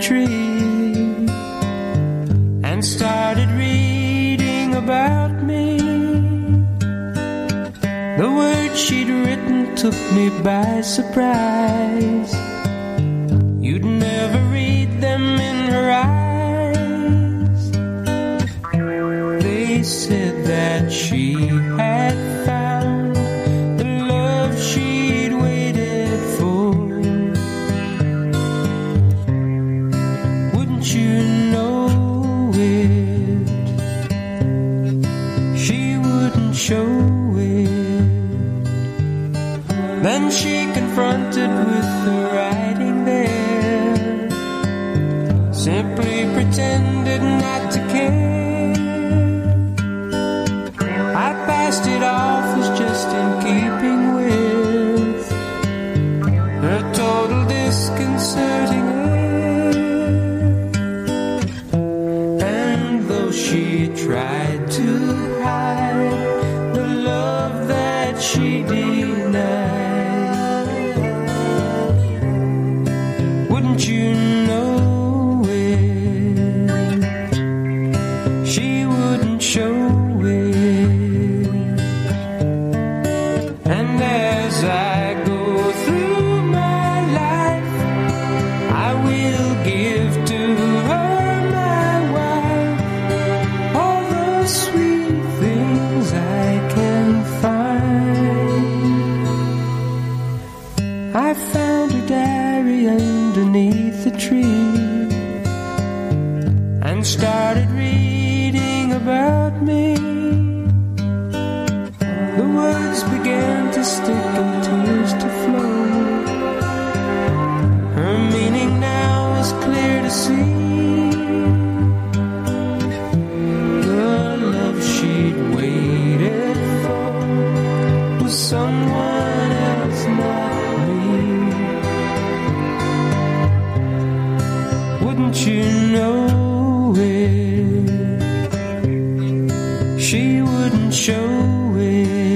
tree and started reading about me. The words she'd written took me by surprise. You'd never read them in her eyes. They said that she had Then she confronted with the writing there. Simply pretended not to care. I passed it off as just in keeping with her total disconcerting air. And though she tried to hide the love that she denied, started reading about me. The words began to stick and tears to flow. Her meaning now was clear to see. The love she'd waited for was someone else, not me. Wouldn't you know it. She wouldn't show it.